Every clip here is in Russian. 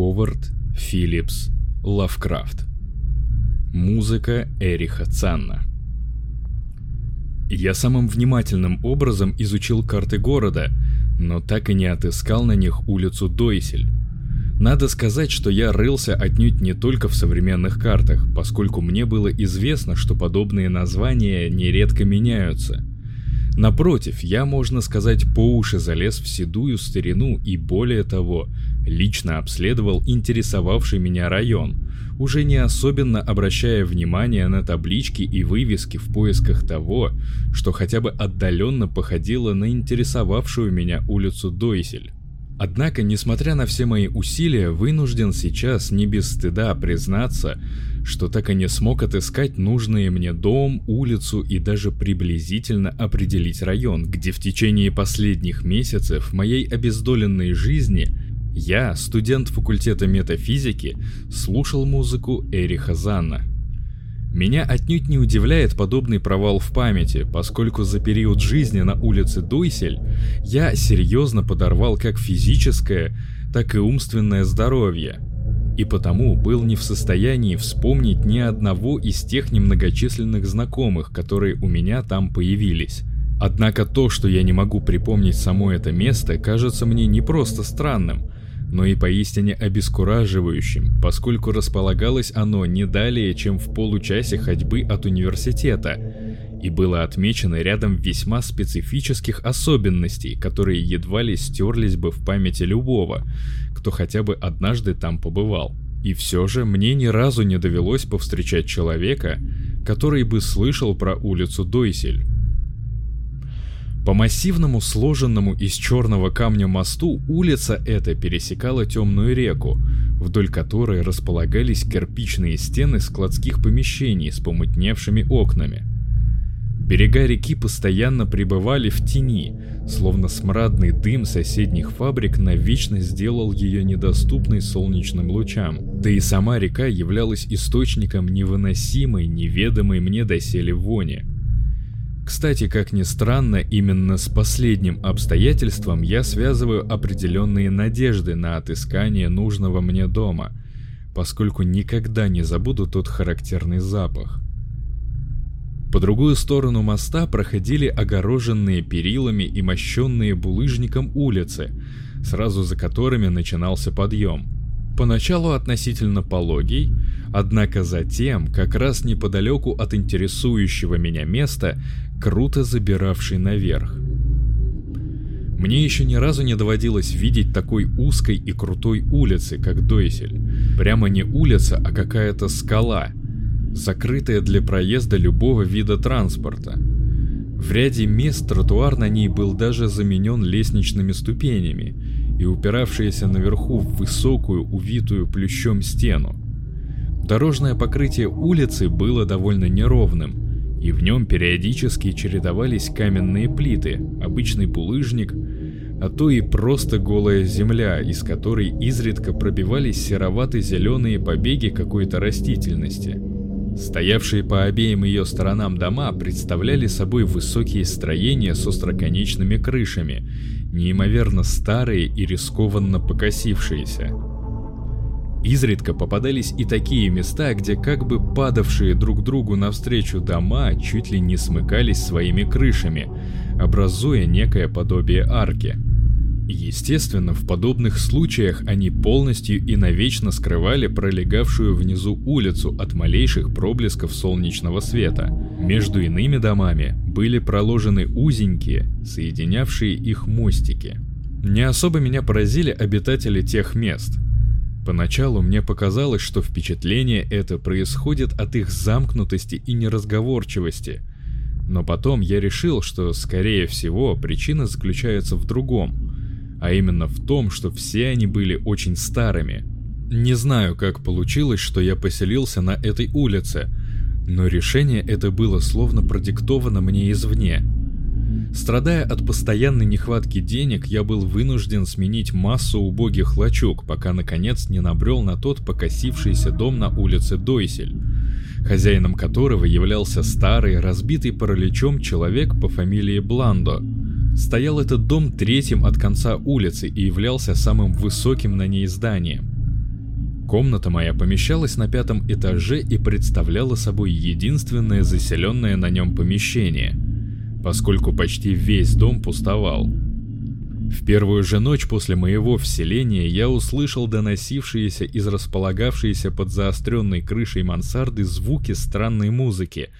Говард Филлипс Лавкрафт. Музыка Эриха Цанна. Я самым внимательным образом изучил карты города, но так и не отыскал на них улицу Дойсель. Надо сказать, что я рылся отнюдь не только в современных картах, поскольку мне было известно, что подобные названия нередко меняются. Напротив, я, можно сказать, по уши залез в седую старину и более того, лично обследовал интересовавший меня район, уже не особенно обращая внимание на таблички и вывески в поисках того, что хотя бы отдаленно походило на интересовавшую меня улицу Дойсель. Однако, несмотря на все мои усилия, вынужден сейчас не без стыда признаться, что так и не смог отыскать нужные мне дом, улицу и даже приблизительно определить район, где в течение последних месяцев моей обездоленной жизни я, студент факультета метафизики, слушал музыку Эриха Занна. Меня отнюдь не удивляет подобный провал в памяти, поскольку за период жизни на улице Дойсель я серьезно подорвал как физическое, так и умственное здоровье, и потому был не в состоянии вспомнить ни одного из тех немногочисленных знакомых, которые у меня там появились. Однако то, что я не могу припомнить само это место, кажется мне не просто странным, но и поистине обескураживающим, поскольку располагалось оно не далее, чем в получасе ходьбы от университета, и было отмечено рядом весьма специфических особенностей, которые едва ли стерлись бы в памяти любого, кто хотя бы однажды там побывал. И все же мне ни разу не довелось повстречать человека, который бы слышал про улицу Дойсель. По массивному сложенному из черного камня мосту улица эта пересекала темную реку, вдоль которой располагались кирпичные стены складских помещений с помутневшими окнами. Берега реки постоянно пребывали в тени, словно смрадный дым соседних фабрик навечно сделал ее недоступной солнечным лучам. Да и сама река являлась источником невыносимой, неведомой мне доселе вони. Кстати, как ни странно, именно с последним обстоятельством я связываю определенные надежды на отыскание нужного мне дома, поскольку никогда не забуду тот характерный запах. По другую сторону моста проходили огороженные перилами и мощенные булыжником улицы, сразу за которыми начинался подъем. Поначалу относительно пологий, однако затем, как раз неподалеку от интересующего меня места, круто забиравший наверх. Мне еще ни разу не доводилось видеть такой узкой и крутой улицы, как Дойсель. Прямо не улица, а какая-то скала, закрытая для проезда любого вида транспорта. В ряде мест тротуар на ней был даже заменен лестничными ступенями и упиравшаяся наверху в высокую, увитую плющом стену. Дорожное покрытие улицы было довольно неровным, и в нем периодически чередовались каменные плиты, обычный булыжник, а то и просто голая земля, из которой изредка пробивались серовато-зеленые побеги какой-то растительности. Стоявшие по обеим ее сторонам дома представляли собой высокие строения с остроконечными крышами, неимоверно старые и рискованно покосившиеся. Изредка попадались и такие места, где как бы падавшие друг другу навстречу дома чуть ли не смыкались своими крышами, образуя некое подобие арки. Естественно, в подобных случаях они полностью и навечно скрывали пролегавшую внизу улицу от малейших проблесков солнечного света. Между иными домами были проложены узенькие, соединявшие их мостики. Не особо меня поразили обитатели тех мест – Поначалу мне показалось, что впечатление это происходит от их замкнутости и неразговорчивости. Но потом я решил, что, скорее всего, причина заключается в другом, а именно в том, что все они были очень старыми. Не знаю, как получилось, что я поселился на этой улице, но решение это было словно продиктовано мне извне – Страдая от постоянной нехватки денег, я был вынужден сменить массу убогих лачуг, пока наконец не набрел на тот покосившийся дом на улице Дойсель, хозяином которого являлся старый, разбитый параличом человек по фамилии Бландо. Стоял этот дом третьим от конца улицы и являлся самым высоким на ней зданием. Комната моя помещалась на пятом этаже и представляла собой единственное заселенное на нем помещение, поскольку почти весь дом пустовал. В первую же ночь после моего вселения я услышал доносившиеся из располагавшейся под заостренной крышей мансарды звуки странной музыки,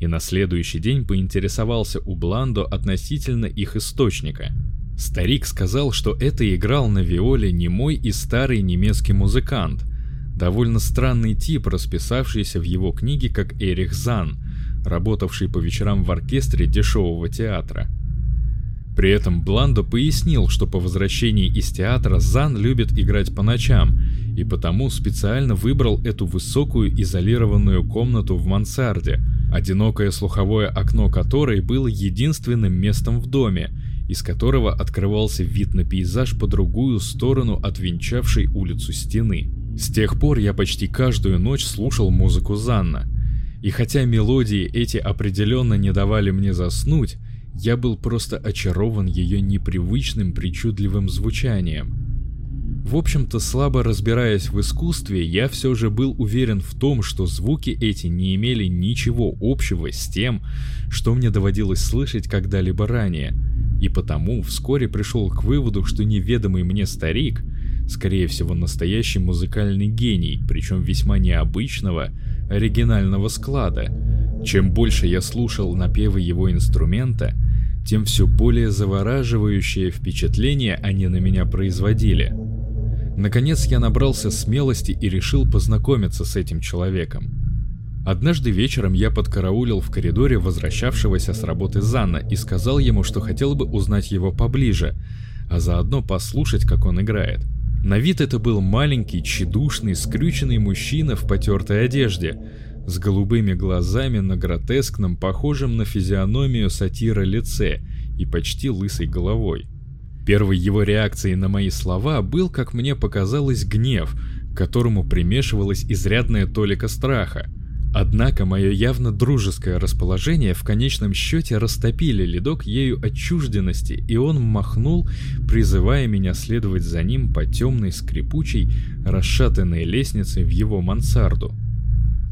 и на следующий день поинтересовался у Бландо относительно их источника. Старик сказал, что это играл на виоле немой и старый немецкий музыкант, довольно странный тип, расписавшийся в его книге как Эрих Зан, работавший по вечерам в оркестре дешевого театра. При этом Бландо пояснил, что по возвращении из театра Зан любит играть по ночам, и потому специально выбрал эту высокую изолированную комнату в мансарде, одинокое слуховое окно которой было единственным местом в доме, из которого открывался вид на пейзаж по другую сторону от венчавшей улицу стены. С тех пор я почти каждую ночь слушал музыку Занна, и хотя мелодии эти определенно не давали мне заснуть, я был просто очарован ее непривычным причудливым звучанием. В общем-то, слабо разбираясь в искусстве, я все же был уверен в том, что звуки эти не имели ничего общего с тем, что мне доводилось слышать когда-либо ранее, и потому вскоре пришел к выводу, что неведомый мне старик, скорее всего настоящий музыкальный гений, причем весьма необычного, оригинального склада. Чем больше я слушал напевы его инструмента, тем все более завораживающее впечатление они на меня производили. Наконец я набрался смелости и решил познакомиться с этим человеком. Однажды вечером я подкараулил в коридоре возвращавшегося с работы Зана и сказал ему, что хотел бы узнать его поближе, а заодно послушать, как он играет. На вид это был маленький, тщедушный, скрюченный мужчина в потертой одежде, с голубыми глазами на гротескном, похожем на физиономию сатира лице и почти лысой головой. Первой его реакцией на мои слова был, как мне показалось, гнев, к которому примешивалась изрядная толика страха. Однако мое явно дружеское расположение в конечном счете растопили ледок ею отчужденности, и он махнул, призывая меня следовать за ним по темной скрипучей, расшатанной лестнице в его мансарду.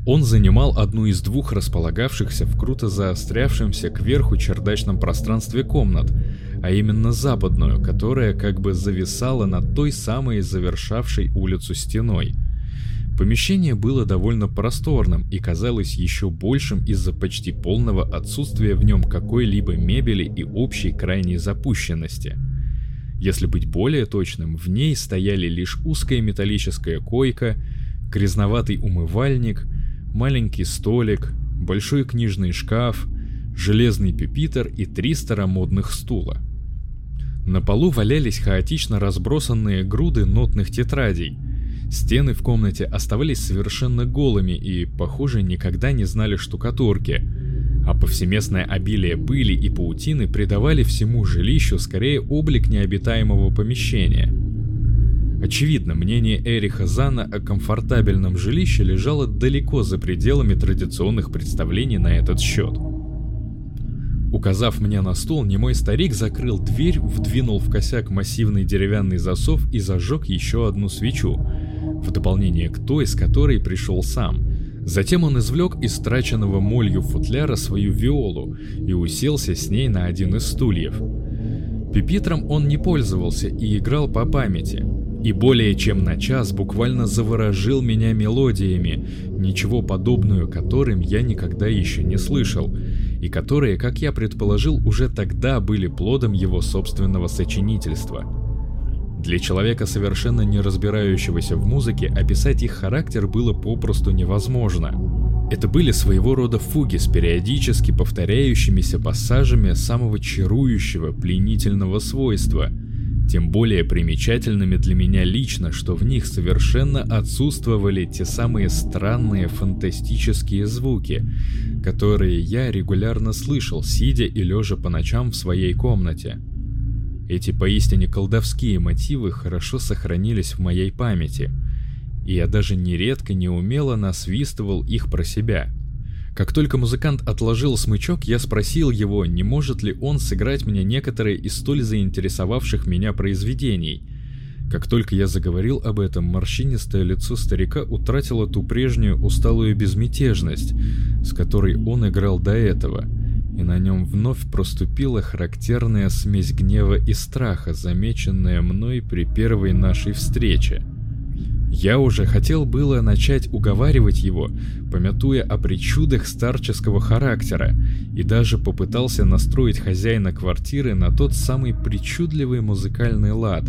Он занимал одну из двух располагавшихся в круто заострявшемся кверху чердачном пространстве комнат, а именно западную, которая как бы зависала над той самой завершавшей улицу стеной. Помещение было довольно просторным и казалось еще большим из-за почти полного отсутствия в нем какой-либо мебели и общей крайней запущенности. Если быть более точным, в ней стояли лишь узкая металлическая койка, грязноватый умывальник — маленький столик, большой книжный шкаф, железный пюпитр и три старомодных стула. На полу валялись хаотично разбросанные груды нотных тетрадей. Стены в комнате оставались совершенно голыми и, похоже, никогда не знали штукатурки, а повсеместное обилие пыли и паутины придавали всему жилищу скорее облик необитаемого помещения – Очевидно, мнение Эриха Зана о комфортабельном жилище лежало далеко за пределами традиционных представлений на этот счет. Указав мне на стол, немой старик закрыл дверь, вдвинул в косяк массивный деревянный засов и зажег еще одну свечу, в дополнение к той, с которой пришел сам. Затем он извлек из траченного молью футляра свою виолу и уселся с ней на один из стульев. Пипитром он не пользовался и играл по памяти, и более чем на час буквально заворожил меня мелодиями, ничего подобную которым я никогда еще не слышал, и которые, как я предположил, уже тогда были плодом его собственного сочинительства. Для человека, совершенно не разбирающегося в музыке, описать их характер было попросту невозможно. Это были своего рода фуги с периодически повторяющимися пассажами самого чарующего, пленительного свойства – тем более примечательными для меня лично, что в них совершенно отсутствовали те самые странные фантастические звуки, которые я регулярно слышал, сидя и лежа по ночам в своей комнате. Эти поистине колдовские мотивы хорошо сохранились в моей памяти, и я даже нередко неумело насвистывал их про себя – как только музыкант отложил смычок, я спросил его, не может ли он сыграть мне некоторые из столь заинтересовавших меня произведений, Как только я заговорил об этом, морщинистое лицо старика утратило ту прежнюю усталую безмятежность, с которой он играл до этого, и на нем вновь проступила характерная смесь гнева и страха, замеченная мной при первой нашей встрече. Я уже хотел было начать уговаривать его, помятуя о причудах старческого характера, и даже попытался настроить хозяина квартиры на тот самый причудливый музыкальный лад,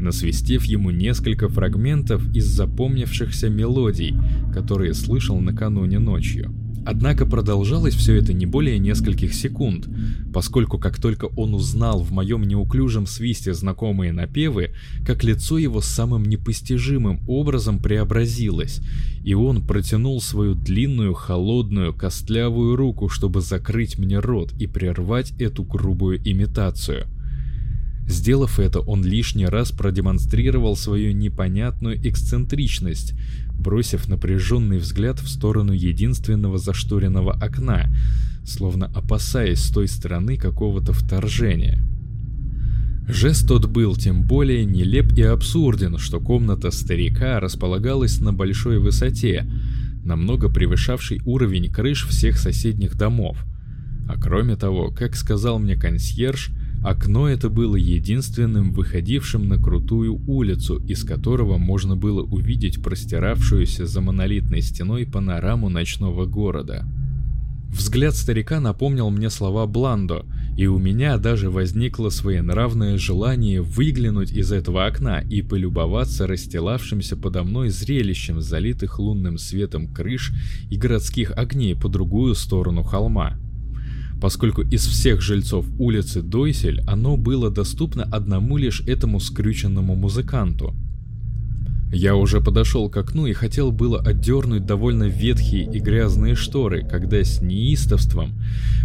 насвистев ему несколько фрагментов из запомнившихся мелодий, которые слышал накануне ночью. Однако продолжалось все это не более нескольких секунд, поскольку как только он узнал в моем неуклюжем свисте знакомые напевы, как лицо его самым непостижимым образом преобразилось, и он протянул свою длинную, холодную, костлявую руку, чтобы закрыть мне рот и прервать эту грубую имитацию. Сделав это, он лишний раз продемонстрировал свою непонятную эксцентричность, бросив напряженный взгляд в сторону единственного зашторенного окна, словно опасаясь с той стороны какого-то вторжения. Жест тот был тем более нелеп и абсурден, что комната старика располагалась на большой высоте, намного превышавшей уровень крыш всех соседних домов. А кроме того, как сказал мне консьерж, Окно это было единственным выходившим на крутую улицу, из которого можно было увидеть простиравшуюся за монолитной стеной панораму ночного города. Взгляд старика напомнил мне слова Бландо, и у меня даже возникло своенравное желание выглянуть из этого окна и полюбоваться расстилавшимся подо мной зрелищем залитых лунным светом крыш и городских огней по другую сторону холма поскольку из всех жильцов улицы Дойсель оно было доступно одному лишь этому скрюченному музыканту. Я уже подошел к окну и хотел было отдернуть довольно ветхие и грязные шторы, когда с неистовством,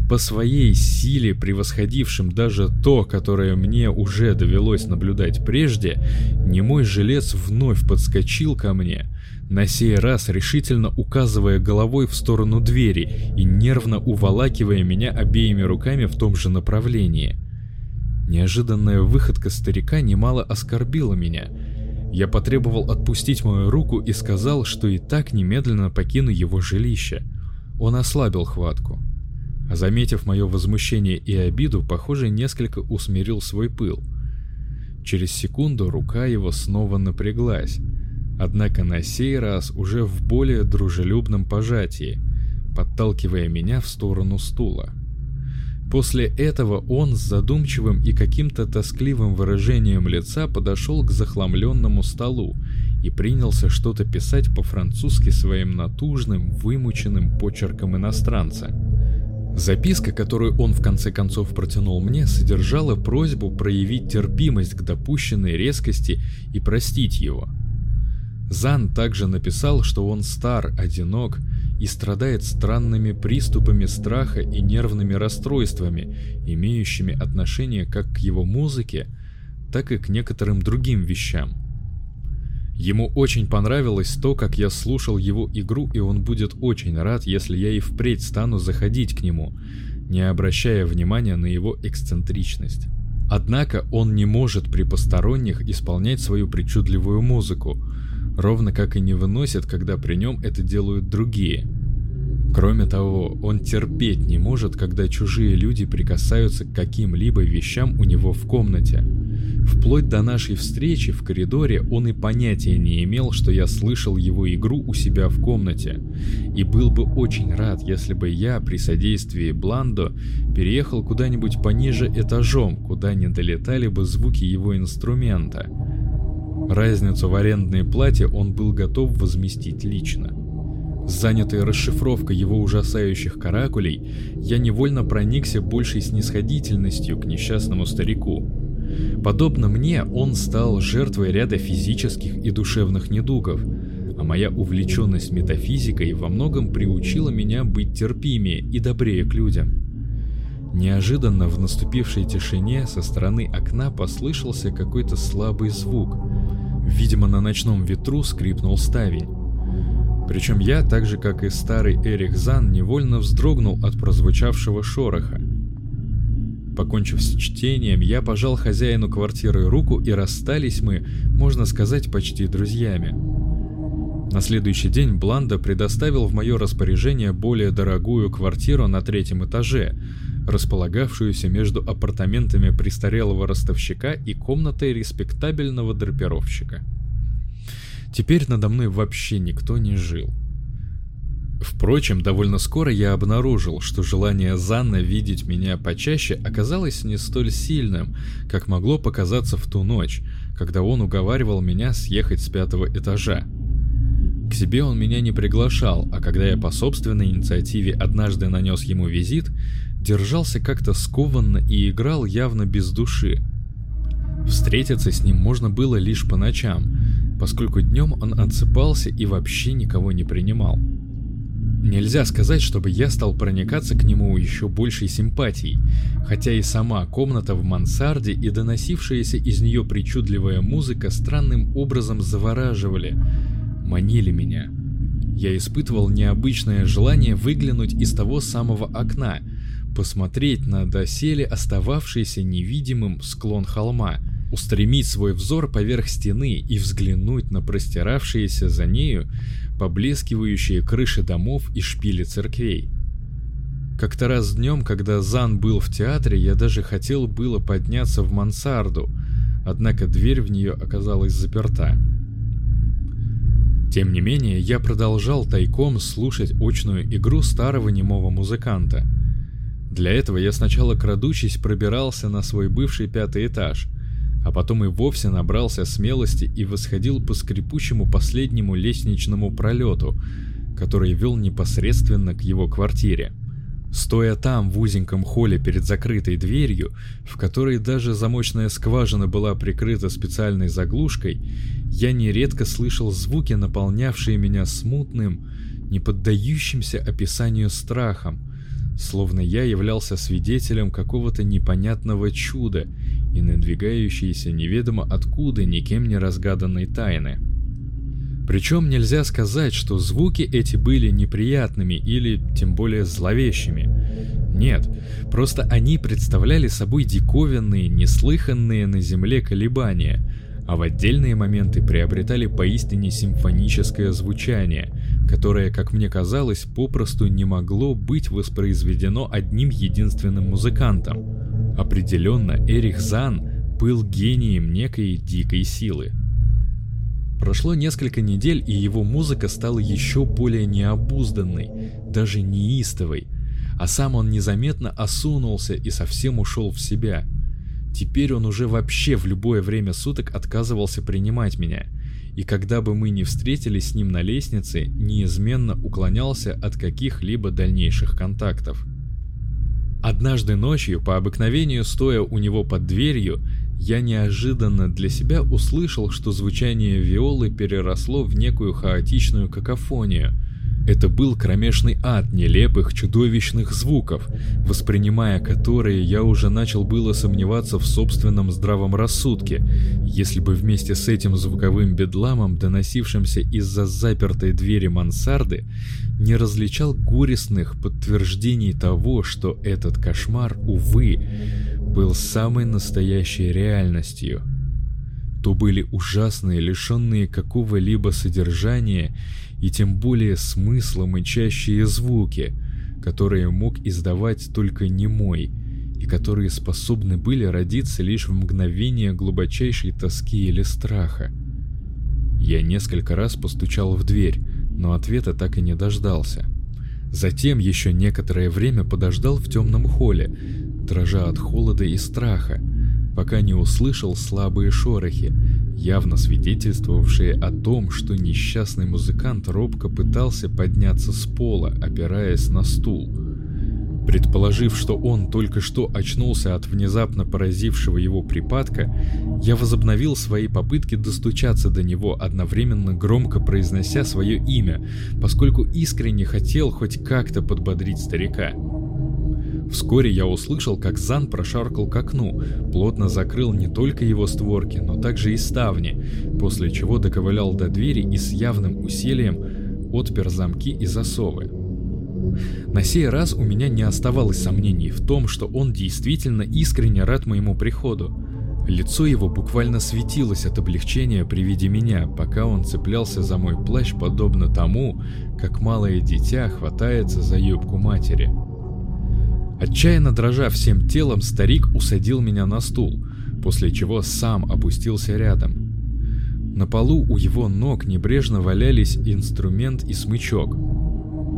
по своей силе превосходившим даже то, которое мне уже довелось наблюдать прежде, немой жилец вновь подскочил ко мне — на сей раз решительно указывая головой в сторону двери и нервно уволакивая меня обеими руками в том же направлении. Неожиданная выходка старика немало оскорбила меня. Я потребовал отпустить мою руку и сказал, что и так немедленно покину его жилище. Он ослабил хватку. А заметив мое возмущение и обиду, похоже, несколько усмирил свой пыл. Через секунду рука его снова напряглась, однако на сей раз уже в более дружелюбном пожатии, подталкивая меня в сторону стула. После этого он с задумчивым и каким-то тоскливым выражением лица подошел к захламленному столу и принялся что-то писать по-французски своим натужным, вымученным почерком иностранца. Записка, которую он в конце концов протянул мне, содержала просьбу проявить терпимость к допущенной резкости и простить его – Зан также написал, что он стар, одинок и страдает странными приступами страха и нервными расстройствами, имеющими отношение как к его музыке, так и к некоторым другим вещам. Ему очень понравилось то, как я слушал его игру, и он будет очень рад, если я и впредь стану заходить к нему, не обращая внимания на его эксцентричность. Однако он не может при посторонних исполнять свою причудливую музыку, ровно как и не выносит, когда при нем это делают другие. Кроме того, он терпеть не может, когда чужие люди прикасаются к каким-либо вещам у него в комнате. Вплоть до нашей встречи в коридоре он и понятия не имел, что я слышал его игру у себя в комнате, и был бы очень рад, если бы я при содействии Бландо переехал куда-нибудь пониже этажом, куда не долетали бы звуки его инструмента. Разницу в арендной плате он был готов возместить лично. Занятый расшифровкой его ужасающих каракулей, я невольно проникся большей снисходительностью к несчастному старику. Подобно мне, он стал жертвой ряда физических и душевных недугов, а моя увлеченность метафизикой во многом приучила меня быть терпимее и добрее к людям. Неожиданно в наступившей тишине со стороны окна послышался какой-то слабый звук – Видимо, на ночном ветру скрипнул ставень. Причем я, так же как и старый Эрих Зан, невольно вздрогнул от прозвучавшего шороха. Покончив с чтением, я пожал хозяину квартиры руку и расстались мы, можно сказать, почти друзьями. На следующий день Бланда предоставил в мое распоряжение более дорогую квартиру на третьем этаже, располагавшуюся между апартаментами престарелого ростовщика и комнатой респектабельного драпировщика. Теперь надо мной вообще никто не жил. Впрочем, довольно скоро я обнаружил, что желание Занна видеть меня почаще оказалось не столь сильным, как могло показаться в ту ночь, когда он уговаривал меня съехать с пятого этажа. К себе он меня не приглашал, а когда я по собственной инициативе однажды нанес ему визит, держался как-то скованно и играл явно без души. Встретиться с ним можно было лишь по ночам, поскольку днем он отсыпался и вообще никого не принимал. Нельзя сказать, чтобы я стал проникаться к нему еще большей симпатией, хотя и сама комната в мансарде и доносившаяся из нее причудливая музыка странным образом завораживали, манили меня. Я испытывал необычное желание выглянуть из того самого окна, посмотреть на доселе остававшийся невидимым склон холма, устремить свой взор поверх стены и взглянуть на простиравшиеся за нею поблескивающие крыши домов и шпили церквей. Как-то раз днем, когда Зан был в театре, я даже хотел было подняться в мансарду, однако дверь в нее оказалась заперта. Тем не менее, я продолжал тайком слушать очную игру старого немого музыканта. Для этого я сначала крадучись пробирался на свой бывший пятый этаж – а потом и вовсе набрался смелости и восходил по скрипучему последнему лестничному пролету, который вел непосредственно к его квартире. Стоя там, в узеньком холле перед закрытой дверью, в которой даже замочная скважина была прикрыта специальной заглушкой, я нередко слышал звуки, наполнявшие меня смутным, не поддающимся описанию страхом, словно я являлся свидетелем какого-то непонятного чуда и надвигающейся неведомо откуда никем не разгаданной тайны. Причем нельзя сказать, что звуки эти были неприятными или тем более зловещими. Нет, просто они представляли собой диковинные, неслыханные на Земле колебания, а в отдельные моменты приобретали поистине симфоническое звучание, которое, как мне казалось, попросту не могло быть воспроизведено одним единственным музыкантом. Определенно, Эрих Зан был гением некой дикой силы. Прошло несколько недель, и его музыка стала еще более необузданной, даже неистовой, а сам он незаметно осунулся и совсем ушел в себя. Теперь он уже вообще в любое время суток отказывался принимать меня – и когда бы мы ни встретились с ним на лестнице, неизменно уклонялся от каких-либо дальнейших контактов. Однажды ночью, по обыкновению стоя у него под дверью, я неожиданно для себя услышал, что звучание виолы переросло в некую хаотичную какофонию – это был кромешный ад нелепых, чудовищных звуков, воспринимая которые я уже начал было сомневаться в собственном здравом рассудке, если бы вместе с этим звуковым бедламом, доносившимся из-за запертой двери мансарды, не различал горестных подтверждений того, что этот кошмар, увы, был самой настоящей реальностью то были ужасные, лишенные какого-либо содержания и тем более смысла мычащие звуки, которые мог издавать только немой, и которые способны были родиться лишь в мгновение глубочайшей тоски или страха. Я несколько раз постучал в дверь, но ответа так и не дождался. Затем еще некоторое время подождал в темном холле, дрожа от холода и страха, пока не услышал слабые шорохи, явно свидетельствовавшие о том, что несчастный музыкант робко пытался подняться с пола, опираясь на стул. Предположив, что он только что очнулся от внезапно поразившего его припадка, я возобновил свои попытки достучаться до него, одновременно громко произнося свое имя, поскольку искренне хотел хоть как-то подбодрить старика. Вскоре я услышал, как Зан прошаркал к окну, плотно закрыл не только его створки, но также и ставни, после чего доковылял до двери и с явным усилием отпер замки и засовы. На сей раз у меня не оставалось сомнений в том, что он действительно искренне рад моему приходу. Лицо его буквально светилось от облегчения при виде меня, пока он цеплялся за мой плащ, подобно тому, как малое дитя хватается за юбку матери. Отчаянно дрожа всем телом, старик усадил меня на стул, после чего сам опустился рядом. На полу у его ног небрежно валялись инструмент и смычок.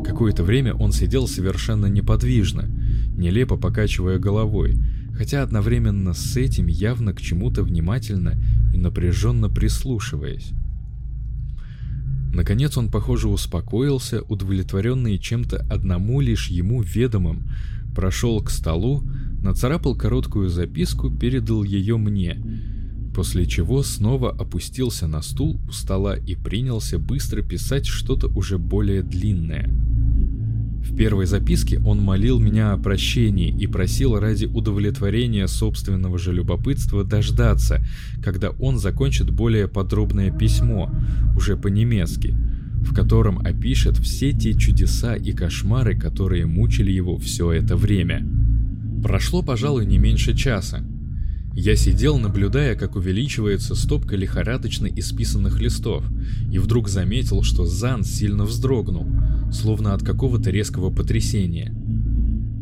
Какое-то время он сидел совершенно неподвижно, нелепо покачивая головой, хотя одновременно с этим явно к чему-то внимательно и напряженно прислушиваясь. Наконец он, похоже, успокоился, удовлетворенный чем-то одному лишь ему ведомым, прошел к столу, нацарапал короткую записку, передал ее мне, после чего снова опустился на стул у стола и принялся быстро писать что-то уже более длинное. В первой записке он молил меня о прощении и просил ради удовлетворения собственного же любопытства дождаться, когда он закончит более подробное письмо, уже по-немецки, в котором опишет все те чудеса и кошмары, которые мучили его все это время. Прошло, пожалуй, не меньше часа. Я сидел, наблюдая, как увеличивается стопка лихорадочно исписанных листов, и вдруг заметил, что Зан сильно вздрогнул, словно от какого-то резкого потрясения.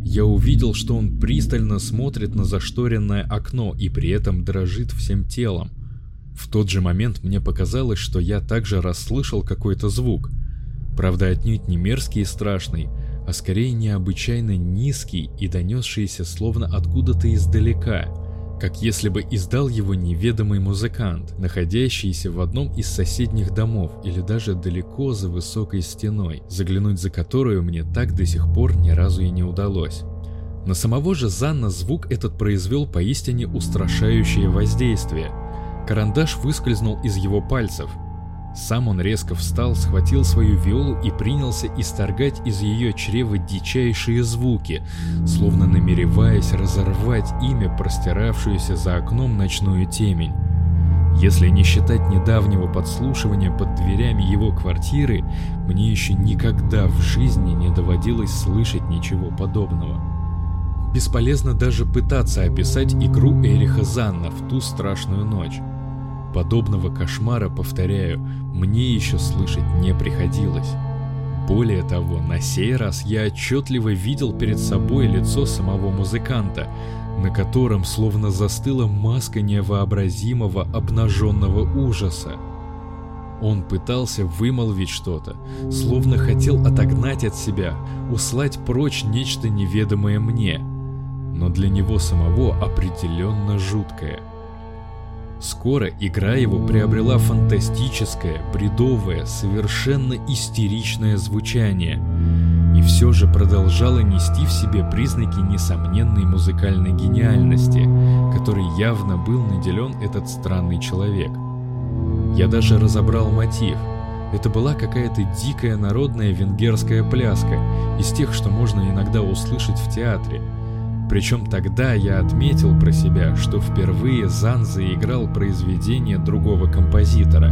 Я увидел, что он пристально смотрит на зашторенное окно и при этом дрожит всем телом. В тот же момент мне показалось, что я также расслышал какой-то звук. Правда, отнюдь не мерзкий и страшный, а скорее необычайно низкий и донесшийся словно откуда-то издалека – как если бы издал его неведомый музыкант, находящийся в одном из соседних домов или даже далеко за высокой стеной, заглянуть за которую мне так до сих пор ни разу и не удалось. На самого же Занна звук этот произвел поистине устрашающее воздействие. Карандаш выскользнул из его пальцев, сам он резко встал, схватил свою виолу и принялся исторгать из ее чрева дичайшие звуки, словно намереваясь разорвать имя, простиравшуюся за окном ночную темень. Если не считать недавнего подслушивания под дверями его квартиры, мне еще никогда в жизни не доводилось слышать ничего подобного. Бесполезно даже пытаться описать игру Эриха Занна в ту страшную ночь. Подобного кошмара, повторяю, мне еще слышать не приходилось. Более того, на сей раз я отчетливо видел перед собой лицо самого музыканта, на котором словно застыла маска невообразимого обнаженного ужаса. Он пытался вымолвить что-то, словно хотел отогнать от себя, услать прочь нечто неведомое мне, но для него самого определенно жуткое – Скоро игра его приобрела фантастическое, бредовое, совершенно истеричное звучание, и все же продолжала нести в себе признаки несомненной музыкальной гениальности, которой явно был наделен этот странный человек. Я даже разобрал мотив. Это была какая-то дикая народная венгерская пляска, из тех, что можно иногда услышать в театре – причем тогда я отметил про себя, что впервые Зан заиграл произведение другого композитора.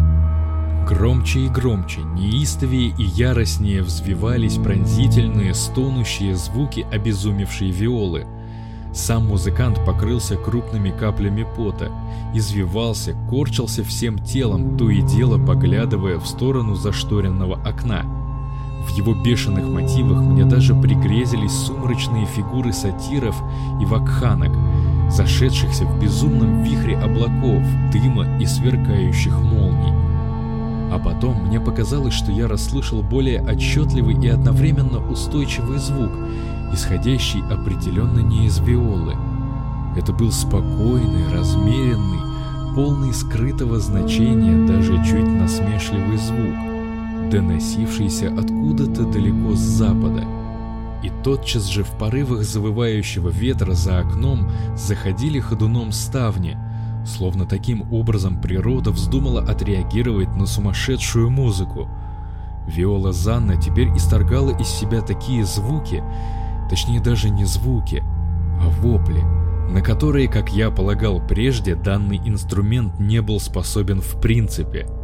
Громче и громче, неистовее и яростнее взвивались пронзительные, стонущие звуки обезумевшей виолы. Сам музыкант покрылся крупными каплями пота, извивался, корчился всем телом, то и дело поглядывая в сторону зашторенного окна – в его бешеных мотивах мне даже пригрезились сумрачные фигуры сатиров и вакханок, зашедшихся в безумном вихре облаков, дыма и сверкающих молний. А потом мне показалось, что я расслышал более отчетливый и одновременно устойчивый звук, исходящий определенно не из виолы. Это был спокойный, размеренный, полный скрытого значения, даже чуть насмешливый звук доносившийся откуда-то далеко с запада. И тотчас же в порывах завывающего ветра за окном заходили ходуном ставни, словно таким образом природа вздумала отреагировать на сумасшедшую музыку. Виола Занна теперь исторгала из себя такие звуки, точнее даже не звуки, а вопли, на которые, как я полагал прежде, данный инструмент не был способен в принципе –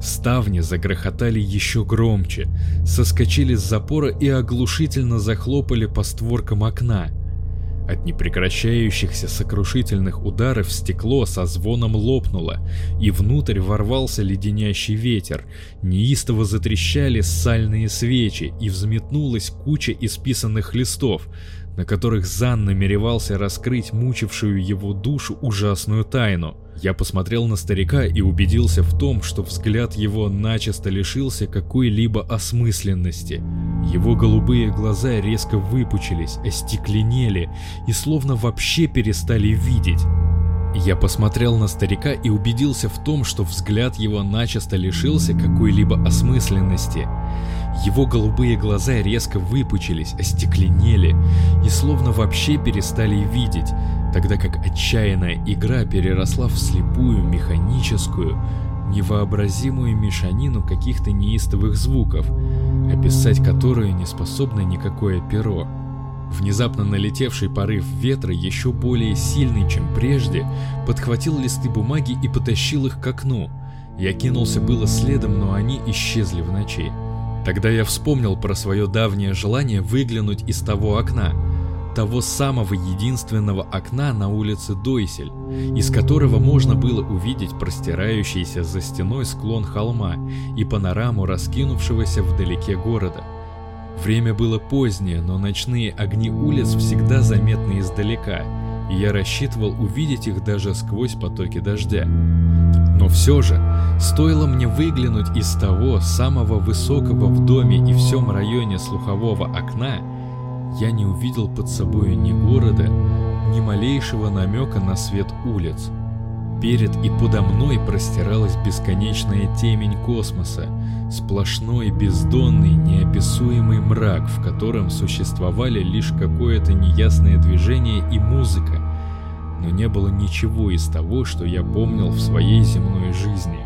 Ставни загрохотали еще громче, соскочили с запора и оглушительно захлопали по створкам окна. От непрекращающихся сокрушительных ударов стекло со звоном лопнуло, и внутрь ворвался леденящий ветер. Неистово затрещали сальные свечи, и взметнулась куча исписанных листов, на которых Зан намеревался раскрыть мучившую его душу ужасную тайну. Я посмотрел на старика и убедился в том, что взгляд его начисто лишился какой-либо осмысленности. Его голубые глаза резко выпучились, остекленели и словно вообще перестали видеть. Я посмотрел на старика и убедился в том, что взгляд его начисто лишился какой-либо осмысленности. Его голубые глаза резко выпучились, остекленели и словно вообще перестали видеть, тогда как отчаянная игра переросла в слепую, механическую, невообразимую мешанину каких-то неистовых звуков, описать которую не способно никакое перо. Внезапно налетевший порыв ветра, еще более сильный, чем прежде, подхватил листы бумаги и потащил их к окну. Я кинулся было следом, но они исчезли в ночи. Тогда я вспомнил про свое давнее желание выглянуть из того окна, того самого единственного окна на улице Дойсель, из которого можно было увидеть простирающийся за стеной склон холма и панораму раскинувшегося вдалеке города. Время было позднее, но ночные огни улиц всегда заметны издалека, и я рассчитывал увидеть их даже сквозь потоки дождя. Но все же, стоило мне выглянуть из того самого высокого в доме и всем районе слухового окна, я не увидел под собой ни города, ни малейшего намека на свет улиц. Перед и подо мной простиралась бесконечная темень космоса, сплошной бездонный неописуемый мрак, в котором существовали лишь какое-то неясное движение и музыка, но не было ничего из того, что я помнил в своей земной жизни.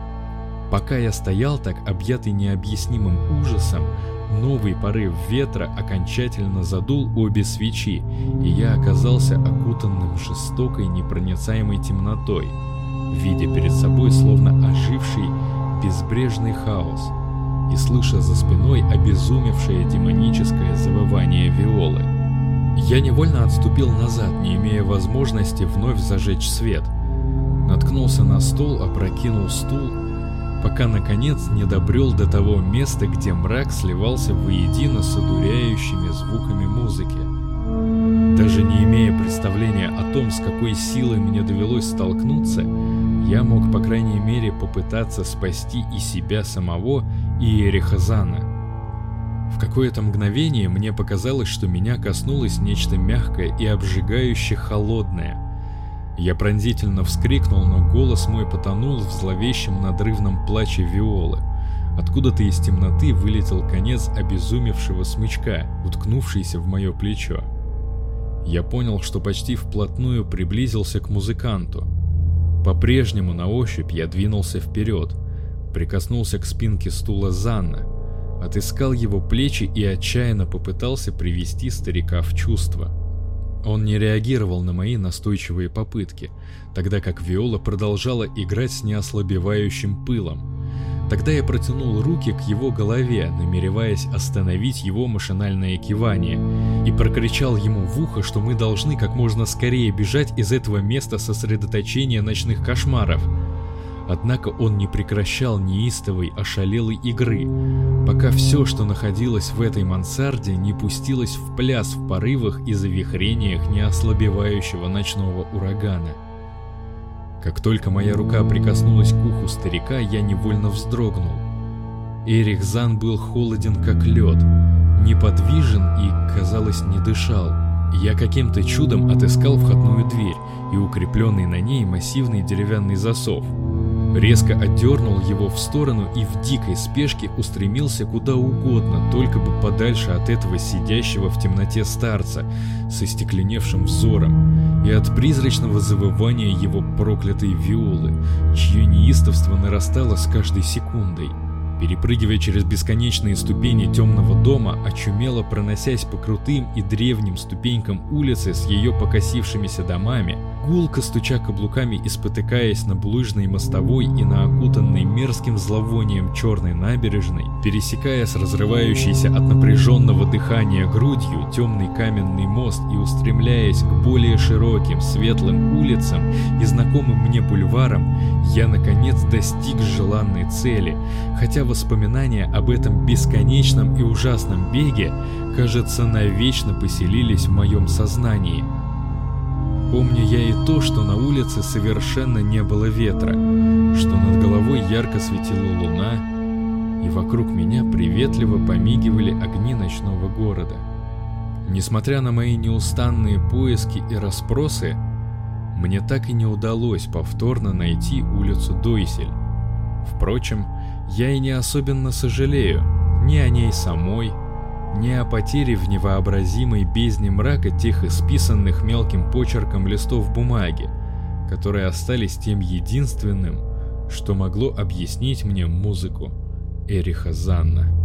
Пока я стоял так, объятый необъяснимым ужасом, новый порыв ветра окончательно задул обе свечи, и я оказался окутанным жестокой непроницаемой темнотой, видя перед собой словно оживший безбрежный хаос и слыша за спиной обезумевшее демоническое завывание виолы. Я невольно отступил назад, не имея возможности вновь зажечь свет. Наткнулся на стол, опрокинул стул, пока наконец не добрел до того места, где мрак сливался воедино с одуряющими звуками музыки. Даже не имея представления о том, с какой силой мне довелось столкнуться, я мог, по крайней мере, попытаться спасти и себя самого, и Эрихазана. В какое-то мгновение мне показалось, что меня коснулось нечто мягкое и обжигающе холодное. Я пронзительно вскрикнул, но голос мой потонул в зловещем надрывном плаче виолы. Откуда-то из темноты вылетел конец обезумевшего смычка, уткнувшийся в мое плечо. Я понял, что почти вплотную приблизился к музыканту. По-прежнему на ощупь я двинулся вперед, прикоснулся к спинке стула Занна, отыскал его плечи и отчаянно попытался привести старика в чувство. Он не реагировал на мои настойчивые попытки, тогда как Виола продолжала играть с неослабевающим пылом. Тогда я протянул руки к его голове, намереваясь остановить его машинальное кивание, и прокричал ему в ухо, что мы должны как можно скорее бежать из этого места сосредоточения ночных кошмаров – Однако он не прекращал неистовой, ошалелой игры, пока все, что находилось в этой мансарде, не пустилось в пляс в порывах и завихрениях неослабевающего ночного урагана. Как только моя рука прикоснулась к уху старика, я невольно вздрогнул. Эрих Зан был холоден как лед, неподвижен и, казалось, не дышал. Я каким-то чудом отыскал входную дверь и укрепленный на ней массивный деревянный засов – резко отдернул его в сторону и в дикой спешке устремился куда угодно, только бы подальше от этого сидящего в темноте старца с остекленевшим взором и от призрачного завывания его проклятой виолы, чье неистовство нарастало с каждой секундой. Перепрыгивая через бесконечные ступени темного дома, очумело проносясь по крутым и древним ступенькам улицы с ее покосившимися домами, гулко стуча каблуками и спотыкаясь на булыжной мостовой и на окутанной мерзким зловонием черной набережной, пересекая с разрывающейся от напряженного дыхания грудью темный каменный мост и устремляясь к более широким светлым улицам и знакомым мне бульварам, я наконец достиг желанной цели, хотя воспоминания об этом бесконечном и ужасном беге, кажется, навечно поселились в моем сознании. Помню я и то, что на улице совершенно не было ветра, что над головой ярко светила луна, и вокруг меня приветливо помигивали огни ночного города. Несмотря на мои неустанные поиски и расспросы, мне так и не удалось повторно найти улицу Дойсель. Впрочем, я и не особенно сожалею ни о ней самой, ни о потере в невообразимой бездне мрака тех исписанных мелким почерком листов бумаги, которые остались тем единственным, что могло объяснить мне музыку Эриха Занна.